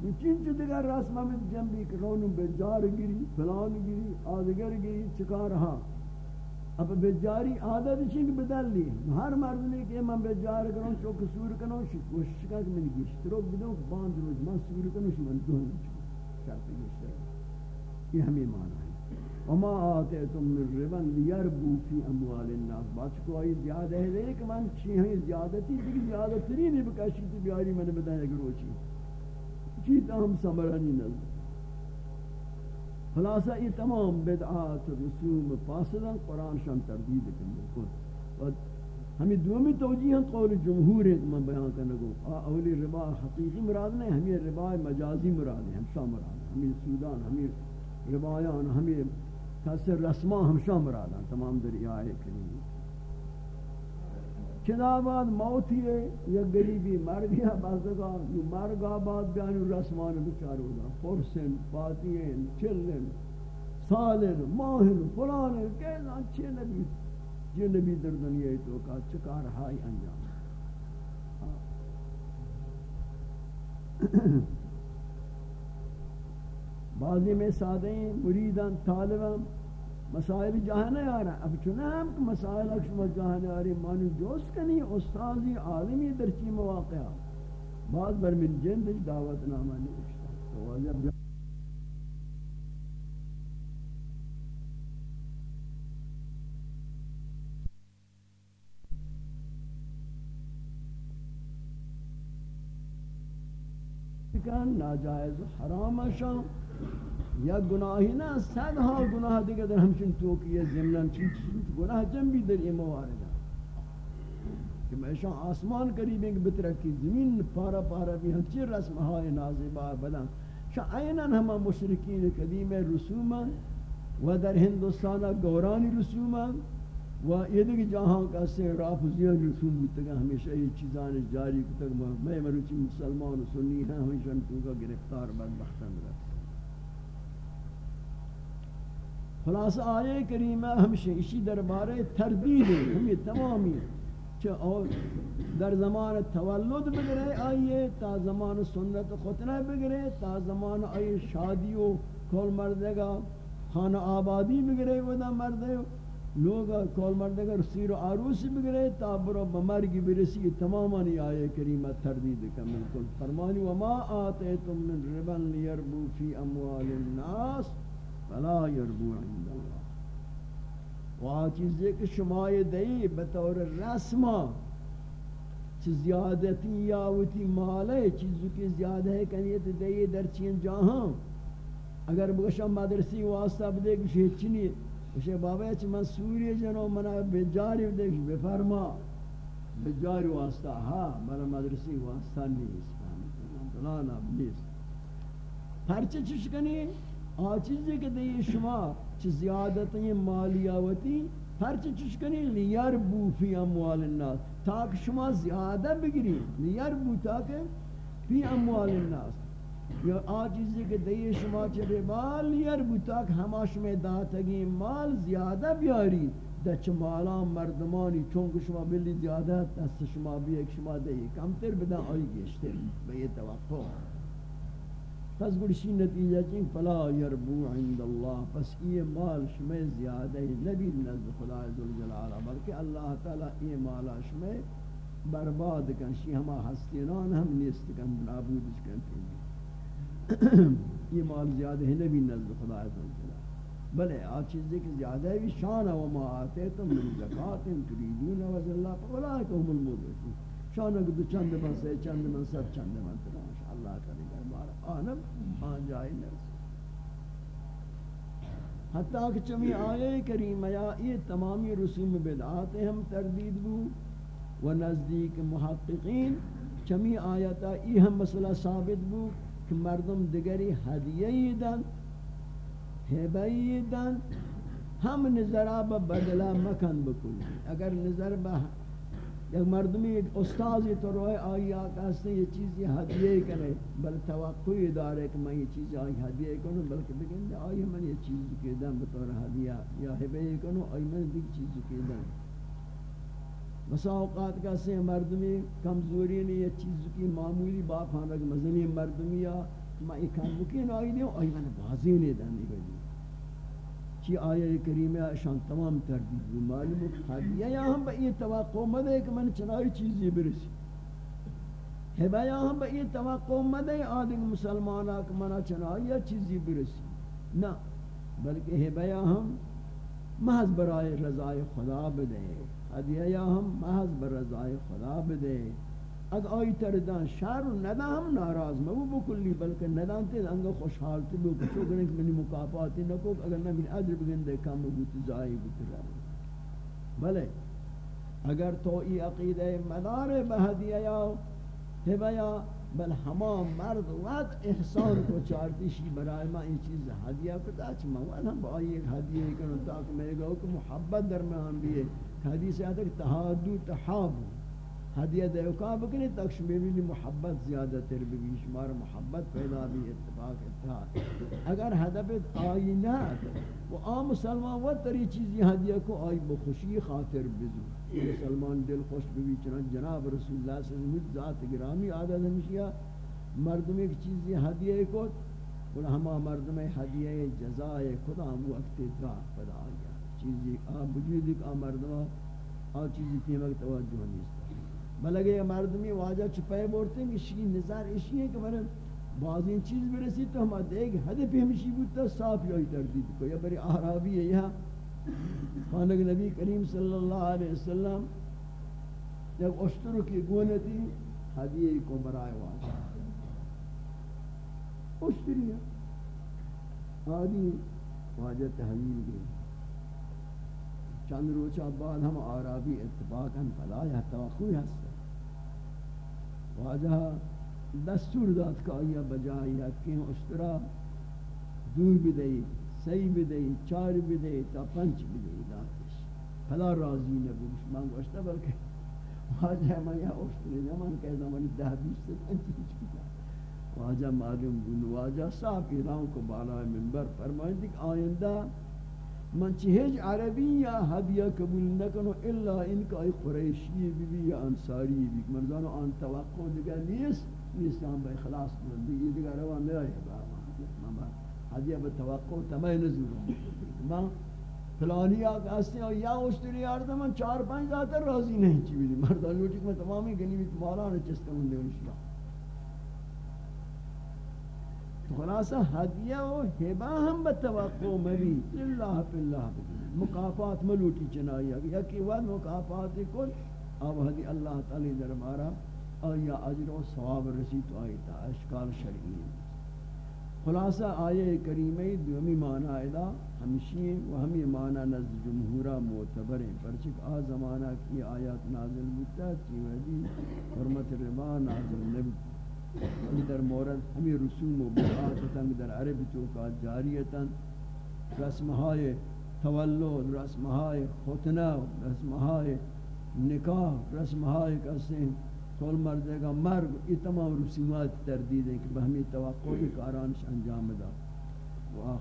یہ چین چو دیگر رسمہ میں جنبی کہ کرونو بجار گری فلان گری آدگر گری چکا رہا اب بجاری عادت چنگ بدل لی ہر مرد نے کہ من بجار کروں چو کسور کروں کوشش کا کہ میں گشت رو بدوں باند روز من سور کروں من دون شرط گشت یہ ہمیں مانا ہے وما آتیتم من ربن لیربو فی اموال الناس بات کو آئی زیادہ ہے کہ من چی ہیں زیادتی دیکھ زیادہ تری نہیں بکشی تو بیاری میں نے بتائیں اگر وہ چی چیتا ہم سمرانی نظر خلاصہ یہ تمام بدعات رسوم فاسدہ قرآن شان تردید کرنے کو ہمیں دومی توجیہ ہیں قول جمہور ہے میں بیان کرنے کو. اولی ربا حقیقی مراد نہیں ہمیں ربا مجازی مراد ہے ہمشاہ مراد ہے ہمیں سودان ہمیں ربایان ہمیں کسر رسمہ ہمشہ مرادان تمام دریائے کریم چنا بعد موتی ہے، یا غریبی مر گیا بازگا یہ مرگا بعد بیان رسمان بچار ہوگا پرسن، پاتین، چلن، سالن، ماہن، فلان کہنا اچھے نبی جو نبی در دنیا تو کا چکار ہائی انجام۔ بعضی میں سادے مریدان، طالبان مسائل جہاں نہیں آ رہا اب چنہ ہم کہ مسائل اکشم جہاں نہیں آ رہی مانو جوست کنی، استاذی عالمی درچی مواقع بعض بر من جند دعوت نامہ نہیں اکشتا تو واجب ناجائز حرام شام یا گناہی نہ صد ہا گناہ دیگه در ہمچن تو کی ضمن چیز گناہ جم بھی در یہ موارد کہ میں شان آسمان قریب ہیں کہ بترکی زمین پارا پارا بھی ہم چی رسم ہائے نازبار بدن. شان اینن ہم مشرکین قدیم رسوما و در ہندوستان گورانی رسوما و یہ دیکھ جہاں کا سے رافضیان رسوم بودتا کہ ہمیشہ یہ چیزان جاری کتا میں مروچی مسلمان و سنی ہیں ہمیشہ تو کا گرفتار بدبختن رہتا خلاص آیے کریمہ ہمشہ اسی دربارے تردید ہے، ہمیں تمامی چھے اور در زمان تولد بگرے آئیے، تا زمان سنت خطنہ بگرے، تا زمان آئیے شادی و کول مردگا، خانہ آبادی بگرے، ودا مردے۔ لوگ کول مردگا سیر و عروس بگرے، تا برو بمرگی برسی تمامی آئے کریمہ تردید کا ملکل فرمانی، وما آتیتم من ربن لیربو فی اموال الناس فلا يربو عند الله. وہ چیزیں کہ شما دئی بطور رسمہ چیز زیادتی یاوتی مالے چیزوں کی زیادہ ہے کنیت دئی در چین جہاں اگر بگشا مدرسی واسطہ بدے کچھ چنی کچھ بابا چھ من سوری جنو منا بجاری بدے کچھ بفرما. بجاری واسطہ ہاں منا مدرسی واسطہ نہیں اس فہمت فلانا بلیس ہر چیز کنی؟ آچیزی کہ دی شما چی زیادتی مالیاوتی، ہر چی چشکنی لیر بو فی اموال الناس۔ تاک شما زیادہ بگری لیر بو تاک فی اموال الناس۔ یا آچیزی کہ دی شما چی ربا لیر بو تاک ہما شما داتگی مال زیادہ بیاری۔ دچ مالا مردمانی چونکہ شما بلی زیادہ، دست شما بھی ایک شما دی کم تر بدا آئی گشتے بے توقع۔ پس گرشی نتیجہ چین، فلا یربو عند اللہ، پس یہ مال شمیں زیادہ نبی نزد خدا عزوجلال بلکہ اللہ تعالی یہ مالا شمیں برباد کن، شی ہما ہستینان ہم نیست کن، نابود کن پھر یہ مال زیادہ نبی نزد خدا عزوجلال بلے، آ چیزیں کہ زیادہ ہے شان و ما آتیتم من زکاة تریدون وز اللہ فولائک هم المدرسون شان اگر چند من چند من سب چند من ترانش اللہ تعالی آنم آن جائے نرس حتیٰ کہ چمی آئے کریم یا یہ تمامی رسوم بدعات ہم تردید بو و نزدیک محققین۔ چمی آیتا یہ ہم مسئلہ ثابت بو کہ مردم دگری حدیعی دن حبئی دن۔ ہم نظرہ بدلہ مکن بکل اگر نظر با یک مردمی ایک استازی تو روئے، آئی آقا ہستے یہ چیز یہ حدیعہ کرے، بل توقعی دارے کہ میں یہ چیز آئی حدیعہ کروں بلکہ بگن دے آئی من یہ چیز کے دن بطور حدیعہ یا حبیع کروں آئی من دیکھ چیز کے دن مسا اوقات کا سے مردمی کمزوری نے یہ چیز کی معمولی باپ ہاں رکھ مزنی مردمی یا میں یہ کام بکین آئی دیوں آئی من بازی نہیں دن نہیں چی آیہ کریمہ شان تمام تردید بھی معلوم ہے یا ہم با یہ توقع مدے کہ من چنائی چیزی برسی۔ ہبا یا ہم با یہ توقع مدے آدھگ مسلمانہ کہ من چنائی چیزی برسی۔ نا بلکہ ہبیا ہم محض برائے رضائے خدا بدے۔ ہدیہ ہم محض بر رضائے خدا بدے۔ اگ آئی تردان شہر و ندا ہم ناراض مبو بکلی، بلکہ ندان تے انگا خوشحال تے بو کچھو کرنے کہ منی مقافاتی نکو اگر نہ عدر بگن دے کام بگو تزائی بکر رہا۔ بلے، اگر تو ای عقیدہ مدار بہدیہ یا ہبیا بل ہما مرد وقت احسان کو چارتی شی برای ما این چیز ہدیہ کتا چھ موال ہم با ایک ہدیہ کنو تاکہ میں گاؤں کہ محبت در میں ہم بھی ہے۔ حدیث آتا کہ تحادو تحابو۔ ہدیہ دیو کا بکنی تک شمیلی محبت زیادہ تر بھی شمار محبت پیدا بھی اتفاق اتحاد۔ اگر ہدف آئی نہ وہ عام مسلمان وہ تری چیزی ہدیہ کو آئی بخوشی خاطر بزو۔ مسلمان دل خوش بھی چنان جناب رسول اللہ صلی اللہ علیہ وسلم ذات گرامی عادت ہمشیہ مردم ایک چیزی ہدیہ کو اور ہما مردم ہدیہ جزائے خدا وقت دا پیدا آیا۔ چیزی آب وجود ایک آ مردم، آ چیزی تیمک توجہ نہیں بلکہ یہ مردمی واجہ چپائے بورتے ہیں کہ نظر اشی ہے کہ مرم بعض این چیز برسی تو ہم دیکھ حد پہ ہمشی بودتا صاف یہی تردید کو یا بری احرابی ہے یہاں۔ خانق نبی کریم صلی اللہ علیہ وسلم یک اشتر کی گونتی حدیعہ کو برائے واجہ۔ اشتری ہے۔ آدھی واجہ تحویل گئی چند روچہ بعد ہم آرابی اتفاقاً فلا یا توقعی ہستے۔ واجہ دستور داد کا آیا بجائی کہ اشترا دور بدئی، سی بدئی، چار بھی بدئی تا پنچ بدئی داتش پھلا راضی نبوش من گوشتا بلکہ واجہ میں یا اشتری نمان کہتا من دہ بیس سے پنچ بچکتا واجہ معلوم بن واجہ صاحب ایران کو بالا منبر فرمائیں کہ آئندہ من چهج عربی یا هدیه قبول نکنو الا این که ای قریشی بی بی یا انصاری بی مردان آن توقع دیگر نیست نیست هم به اخلاص کنن دیگه دیگر روان نیایی با هدیه به توقع تمام نزول من فلانی آقا هستی یا اشتری آرده من چار پنج ذاتر راضی نہیں چی بیدی مردان لوٹی که من تمامی گنی بیت مالا نچستم انده انشلا خلاصہ ہدیہ و ہبہ ہم بتوقع مبی۔ اللہ فی اللہ مقافات ملوٹی چنائی یا کہ وہ مقافات کل اب ہدی اللہ تعالی دربارہ آیا اجر و ثواب رسید آئی تا اشکال شرعی خلاصہ آیہ کریمہ دومی معنی ادا۔ ہمشی و ہمی معنی نزد جمہورہ معتبر ہیں۔ پرچک آ زمانہ کی آیات نازل بتا چیوہ حرمت ربا نازل نبتا در مورد ہمیں رسوم و بدعات در عرب چوکا جاریتا رسمهای تولد، رسمهای ختنه، رسمهای نکاح، رسمهای کسی کل مردے کا مرگ یہ تمام رسومات تردید ہیں کہ بہمی توقع کارانش انجام دا و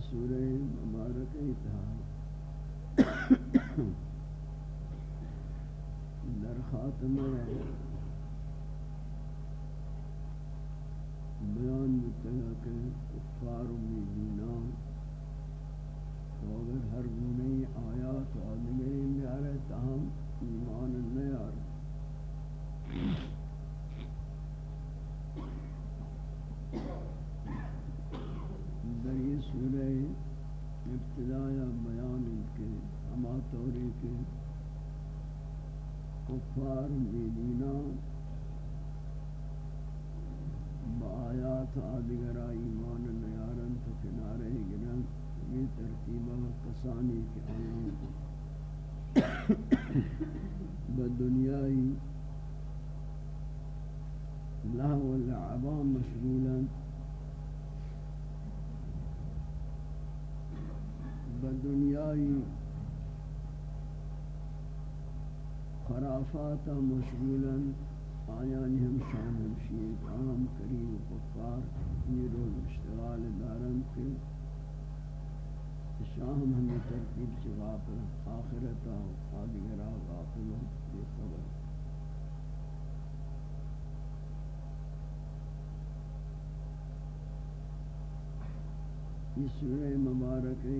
سورہ مبارک تھا۔ در خاتمہ بیان بتگا کہ کفار امیدینان اگر ہر گنے آیات آدگری میں آ رہے تاہم ایمان نہیں آ رہے ابتداء بیان کے ہما طوری کے کفار بیدینہ با آیات آدگرہ ایمان نیارن تو کنارے گرن۔ یہ ترتیبہ کسانی کے آیان بدنیای لہو والعبان مشغولا بدنیای خرافات مشغولا آیانی ہم شان ہمشیر عام، کریم کفار یہ روز اشتغال دارن کے شاہم ہمیں ترکیب سے غافل آخرتا آدھگرہ غافل بے خبر۔ یہ سورہ مبارک ہے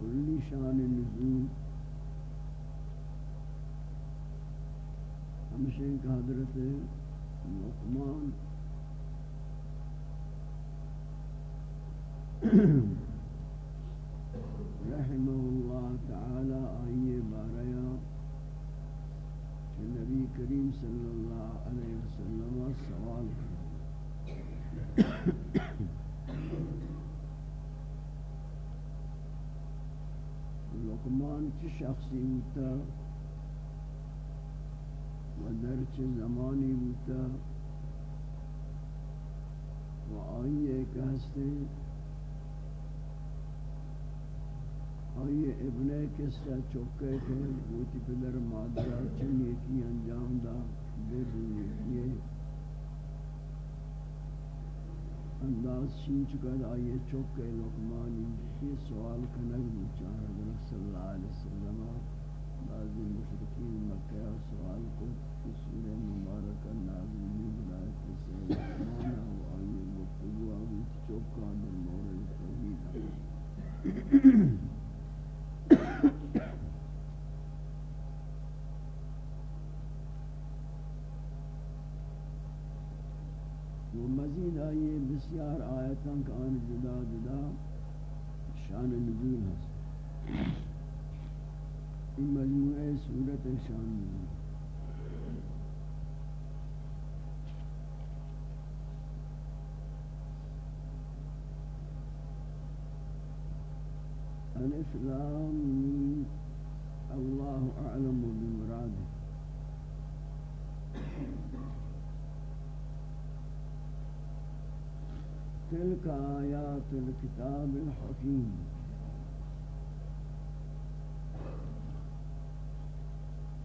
کلی شان نزول. ہمشہ کہ حضرت لقمان رحمه اللہ تعالی آئیے باریا کہ نبی کریم صلی اللہ علیہ وسلم سوال لقمان زمان چی شخصی ہوتا و در چی زمانی ہوتا و آئیے کہ ہستے آئیے ابن کسا چوکے تھے بوتی پدر مادرہ چنی کی انجام دا بے دنیا کیے انداز شین چکا آئیے چوکے لقمانی یہ سوال کنگ بچار حضرت صلی اللہ علیہ وسلم بعضی مشرقین مکہ سوال کو کی سورہ مبارکہ نازل میں ہدایت سے لقمانا و آئیے گفتگو آگی چوکا در مورد توحید و مزید آئیے آیتاں کا آن جدا جدا شان نزول ہے این مجموعہ صورت شان نزول. الف لام اللہ اعلم بمراده. تلك آيات الكتاب الحكيم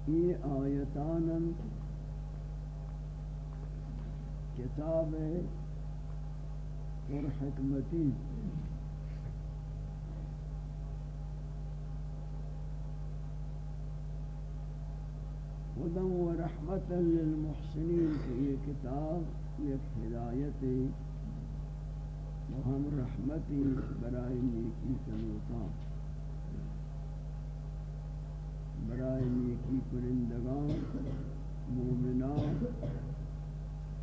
یہ آیتان کتاب پر حکمتی ہدم و رحمت للمحسنین کہ یہ کتاب ایک ہدایت ہم رحمتی برائے نیکی کنوتا برائے نیکی پرندگان، مومنان،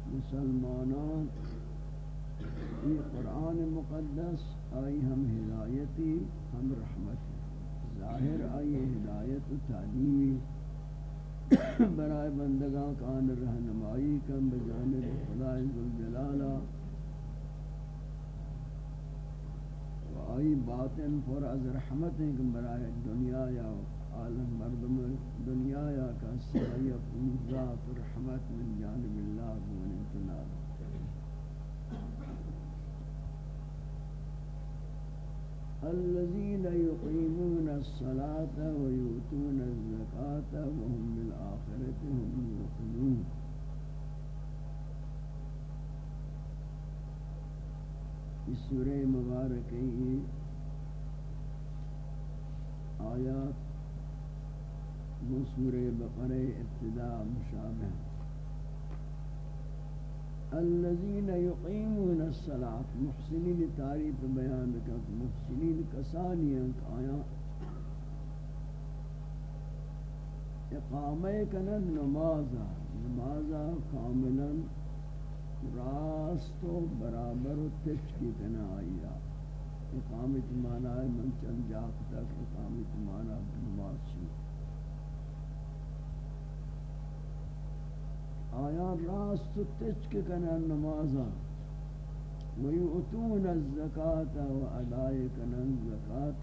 مسلمانان، یہ قرآن مقدس آئی ہم ہدایتی، ہم رحمتی ظاہر آئی ہدایت و تعلیمی۔ برائے بندگان کان رہنمائی کم بجانب خدای ذوالجلالہ۔ آئی باطن پر از رحمت ہیں کہ برائے دنیا یا عالم مردم دنیا یا کا سعی ذات رحمت من جانب اللہ من امتناد الذين يقيمون الصلاة ويؤتون الزكاة وهم بالآخرة هم يوقنون اس سورہ مبارک کی آیات وہ سورہ بقرہ ابتداء مشابہ الذين يقيمون الصلاة، محسنین تعریف بیان کرتے محسنین کسانی ہیں آیا اقامہ کنن، نمازا نمازا کاملا راست و برابر و تشکی کنا آیا اقامت مانا ہے، من چند جاک تک اقامت مانا نماز شی۔ آیا راست و تشکی کنا نمازا ویؤتون الزکاة و ادائی کنا الزکاة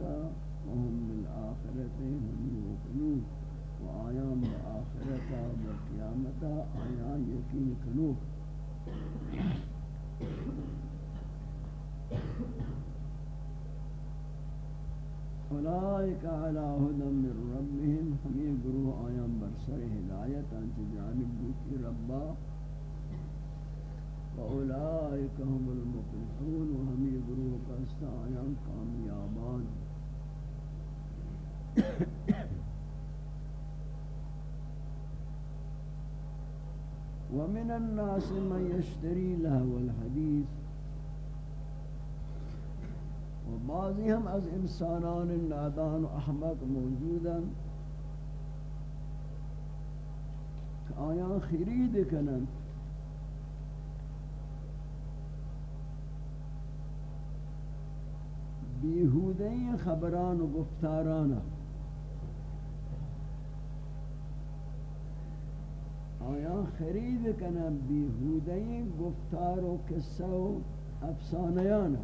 وهم بالآخرت هم یوقنون و آیام بآخرتا بقیامتا آیا یقین کنوک اولئک علی هدى من ربهم ہمیں گروہ آیاں برسر ہدایت انت جانب بوتی ربا واولئک هم المفلحون وہمیں گروہ کا آیاں کامیابان. ومن الناس من يشتري لهو الحديث. و بعضی ہم از انسانان نادان احمق موجودا کہ آیان خرید کنن بیہودین خبران و آیا خرید کنن بیہودی گفتار و قصہ و افسانیانا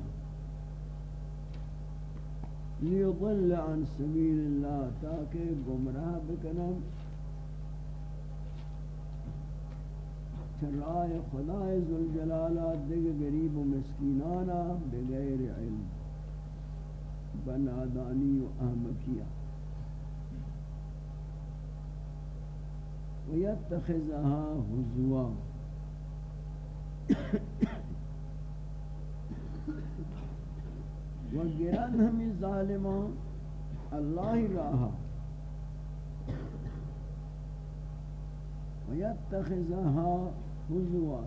لیضل عن سبیل اللہ تاکہ گمراہ بکنم چرائے خدای ذوالجلالہ دیگ غریب و مسکینانا بغیر علم بنادانی و احمقیہ ويتخذها هزوا. وگران ہمی ظالمان اللہ راہا ويتخذها هزوا.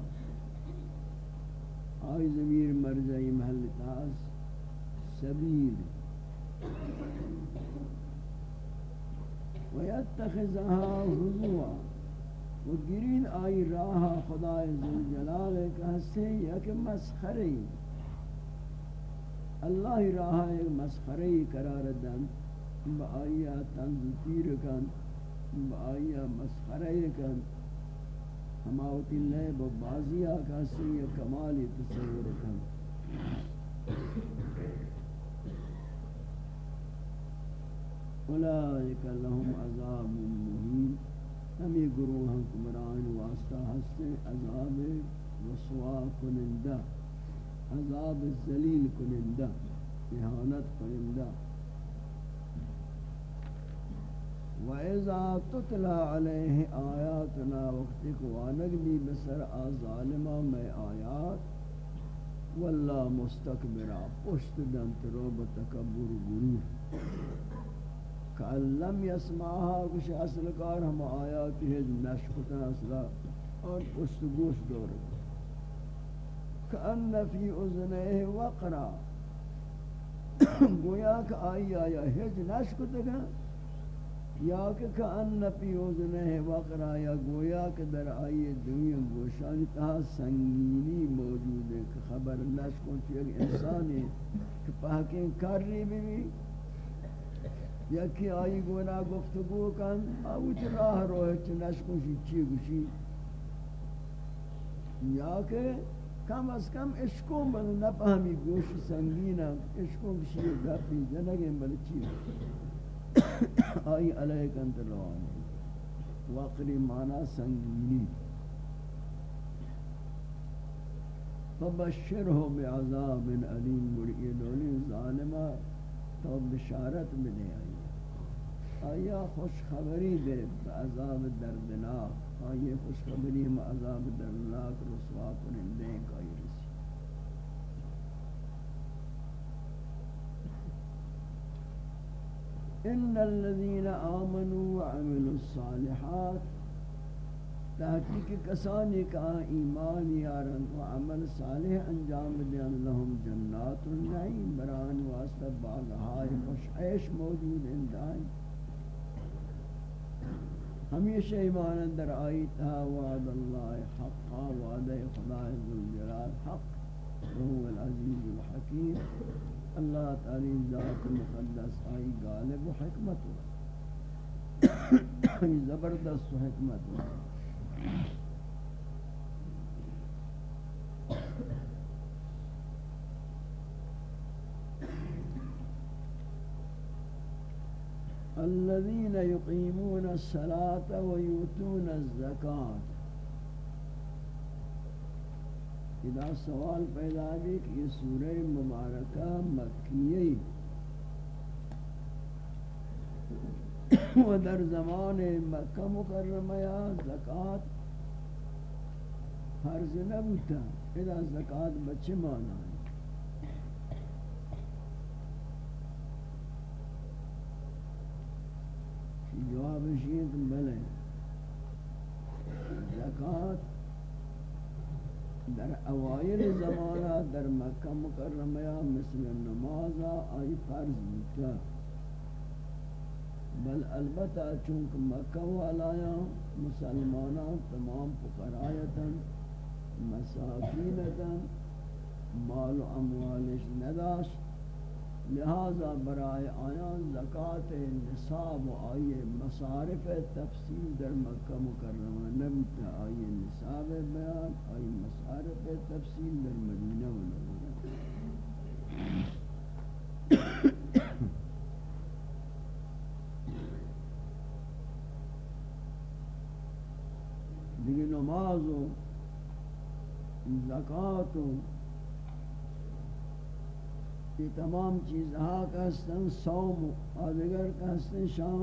آئی ضمیر مرجعی محل تاس سبیل. ويتخذها هزوا. وگرین آئی راہ خدای ذوالجلال کا ہستے یک مسخری اللہ راہ ایک مسخری قرار دن، با آیا تنزتیر کن، با آیا مسخری کن۔ ہماوتی لیب و بازیا کا ہستے کمالی تصور کن۔ اولئک لهم عذاب مہین۔ ہمی گروہ حکمران واسطہ ہستے عذاب رسوا کنندہ، عذاب ذلیل کنندہ، احانت کنندہ۔ وَإِذَا تُتْلَى عَلَيْهِ آيَاتُنَا وَقْتِكُ وَانَقْبِي بِسَرْ آزَالِمَا میں آیات واللہ مستقبرہ پشت دنت روب تکبر گروہ۔ کاللم یسمعها کچھ اصل کار ہم آیات ہے نشکتن اصلا اور پشت گوش دور کأن فی اذنه وقرا۔ گویا کہ آئی آیا ہج نشکتگا یا کہ کأن فی اذنه وقرا یا گویا کہ در آئی دنیا گوشانی تہا سنگینی موجود ہے۔ کہ خبر نشکن چیئے انسانی کہ پاکیں کر رہی بھی۔ یکی آئی گونا گفتگو کن آوچ راہ روح چنش کشی چی گوشی؟ یا کہ کم از کم عشقوں بل نپہمی گوش سنگینا عشقوں کشی گپی جنگیں بل چی؟ آئی علیہ کنت روانی وقری مانا سنگینی. فبشرہو بعذاب علیم گرئی دولی ظالمہ تو بشارت بدے آئی آیا خوشخبری دے عذاب دردناک، آیا خوشخبری ہم عذاب دردناک رسوا کنندے کا یہ رسی۔ ان الذين امنوا وعملوا الصالحات تحقیق کسانی کا ایمان یارن و عمل صالح انجام دین لهم جنات النعیم، بران واسطہ باغہائے خوش عیش موجود اندائیں ہمیشہ ایمان اندر آئی تھا وعد اللہ حق وعد خدا ذوالجلال حق هو العزیز الحکیم اللہ تعالی ذات مقدس آئی غالب و حکمت زبردست و حکمت الذين يقيمون الصلاة ويؤتون الزكاة. اذا سوال پیدا بھی کہ یہ سورہ مبارکہ مکیہ و در زمان مکہ مکرمہ یا زکاة فرض نبوتا، اذا زکاة بچے مانا ہے۔ جواب شیئے بلے زکاة در اوائل زمانہ در مکہ مکرمہ مثل نمازہ آئی فرض بتا بل البتہ چونکہ مکہ والایا مسلمانہ تمام فقرایتا مساکینتا مال و اموالش نداشت لہذا برائے آیا زکات نصاب آئیے مصارف تفصیل در مکہ مکرمہ نبتا آئیے نصاب بیان آئیے مصارف تفصیل در مدینہ منورہ دیگه نماز و زکات یہ تمام چیز ہاں کا ہستن سوم آدگر کا ہستن شام.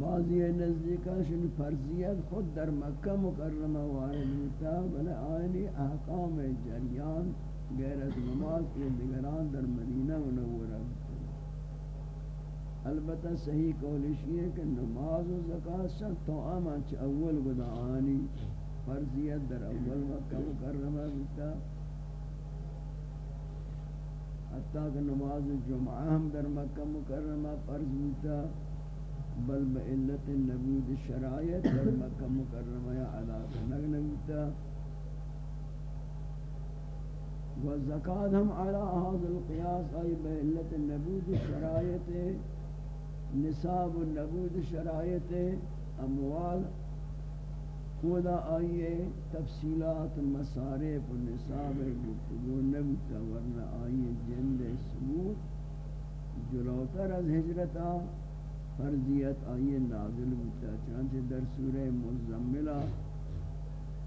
بعضی نزدیکا شن فرضیت خود در مکہ مکرمہ وارد ہوتا، بلے آئینی احکام جریان غیر از نماز کے دگران در مدینہ منورہ البتہ صحیح قولش یہ ہے کہ نماز و زکاة سن تو آمان چھ اول گدا آنی، فرضیت در اول مکہ مکرمہ ہوتا. حتیٰ کہ نماز جمعہ ہم در مکہ مکرمہ فرض ہوتا، بل بعلت نبود شرائط در مکہ مکرمہ یا علاقہ نگن ہوتا والزکاة ہم على هذا القیاس آئی بعلت نبود شرائط، نصاب النبود شرائط، اموال خدا آئیے تفصیلات مسارف و نصاب گفتگو نبتا ورنہ آئیے جند ثبوت جلوتر از ہجرتا فرضیت آئیے نازل بتا چانچہ در سورہ مزملہ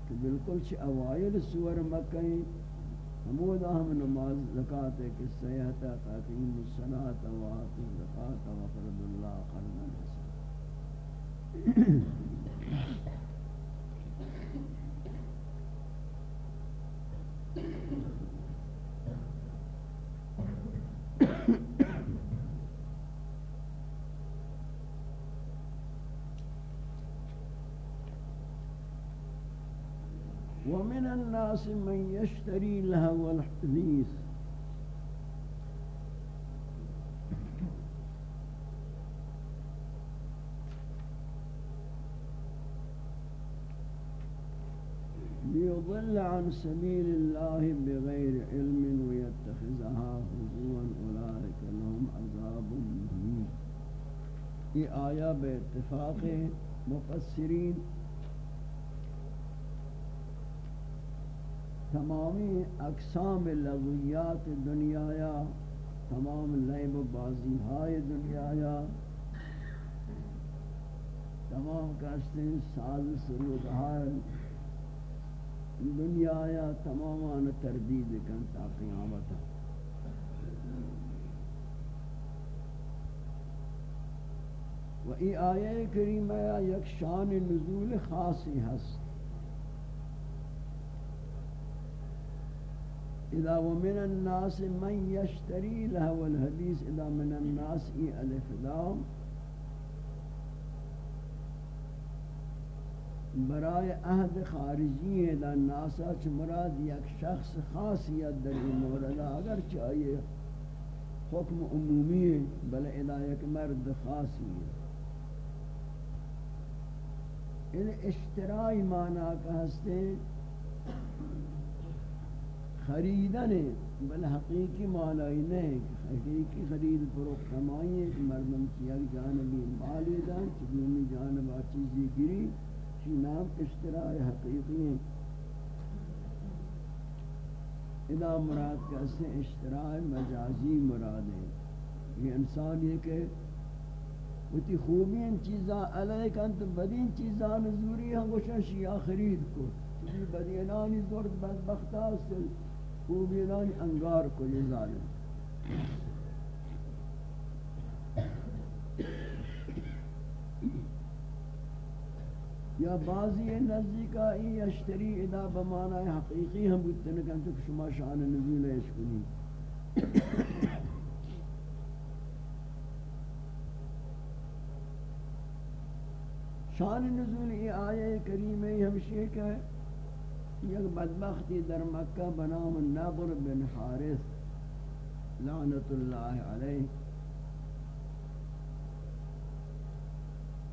کہ بالکل چھ اوائل سور مکہ حمود ہم نماز زکاة کے سیحتا قاتیم الصلاة و آت الزکاة و فرد اللہ قرن حسن ومن الناس من يشتري لهو الحديث ليضل عن سبيل الله بغير علم ويتخذها هزوا أولئك لهم عذاب مهين۔ یہ آیا بے اتفاق مفسرین، تمامی اقسام لغویات دنیا یا تمام لعب و بازی ہائے دنیا یا تمام کاشتے ساز، سرود ہائے دنیا یا تمام تردید کن تا قیامت و ای آیه کریمه یک شان نزول خاصی هست؟ اذا ومن الناس من يشتري له الحديث اذا من الناس ای الف لام برای عہد خارجی ہے دا ناسا چھ مراد یک شخص خاصیت در این مورد؟ اگر چاہیے حکم عمومی ہے بل ادا یک مرد خاصی ہے ان اشترائی معنی کا ہستے خریدن بل حقیقی معنی نہیں حقیقی خرید فروخت کمائی ہے کہ مردم کیا جانبی مالی دان چیزی جانب چیزی گری چی نام اشتراع حقیقی ہیں ادا مراد کیسے اشتراع مجازی مراد ہے یہ انسان یہ کہ وتی خوبی ان چیزاں علیک انت بدین چیزاں نزوری ہم گوشن شیعہ خرید کو۔ چیزی بدینانی زورت بدبختہ سے خوبینانی انگار کو یہ ظالم۔ یا بعضی نزدیکا ای اشتری ادا بمعنی حقیقی ہم بودتے ہیں کہ شما شان نزول اشکنی شان نزول ای آیه کریمه ہمشی کہ یک بدبختی در مکہ بنام نبر بن حارث لعنت اللہ علیہ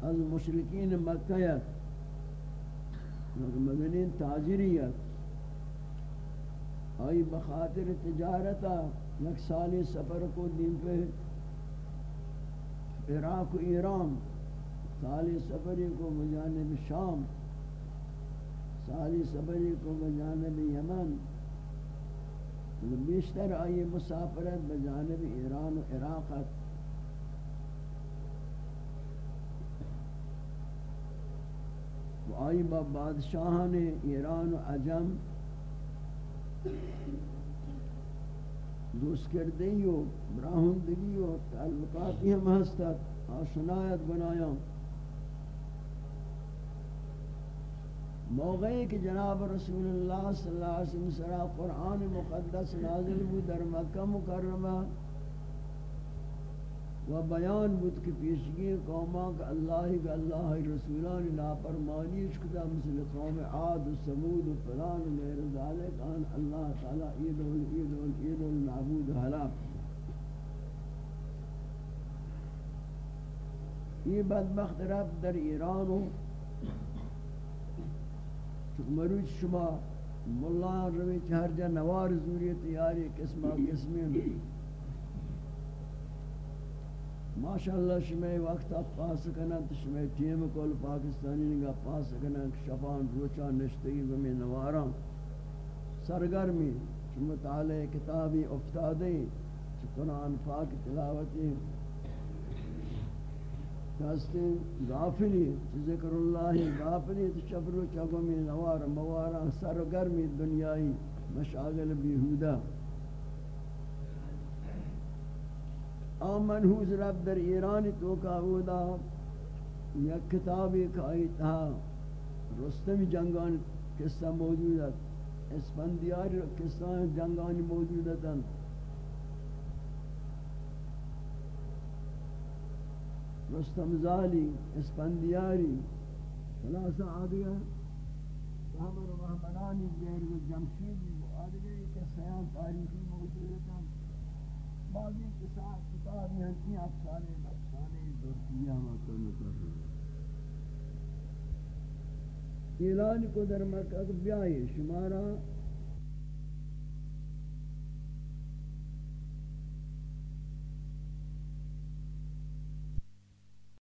از مشرکین مکہ یک مدنین تاجریت، آئی بخاطر تجارتا، یک سالی سفر کو دین پہ عراق و ایران سالی سفری کو بجانب شام سالی سفری کو بجانب یمن مطلب بیشتر آئی مسافرت بجانب ایران و عراقت و آئی با بادشاہان ایران و عجم دوست کردی و براہندگی و تعلقاتی ہم ہستت آشنایت بنایا موقعی کہ جناب رسول اللہ صلی اللہ علیہ وسلم سرا قرآن مقدس نازل بود در مکہ مکرمہ و بیان بود کہ پیشگی قوما کہ اللہ کہ اللہ رسولان نافرمانی کتا مثل قوم عاد و سمود و فلان و غیر ذالک آن اللہ تعالی عید و عید و عید و نعبود حلاف یہ بدبخت رب در ایران و مروچ شما ملا روی چہر جا نوار زوری تیاری قسمہ قسمی ماشاءاللہ شمی وقت پاس کنن تو شمی ٹیم کل پاکستانی نگا پاس کنن شفان روچا نشتگی بمی نواران سرگرمی چھ مطالعہ کتابی افتادی چھ قرآن پاک تلاوتی کہستے غافلی ذکر اللہ غافلی تو شب روچا بمی نواران مواران سرگرمی دنیای مشاغل بیہودہ آمن ہوز رب در ایرانی تو کا اودا، یک کتابی کائی تھا رستمی جنگان قصہ موجود ہے اسفندیاری قصہ جنگانی موجود ہے رستم زالی، اسفندیاری، خلاصہ آدھگا ہمر و محمدانی زیر جمشیدی آدھگا یہ قصیان تاریخی موجود ہے بعضی قصہ کتابی ہنچی افسانے افسانے دوستیہ مکر مکر اعلان کو در مرکز بیائی شمارہ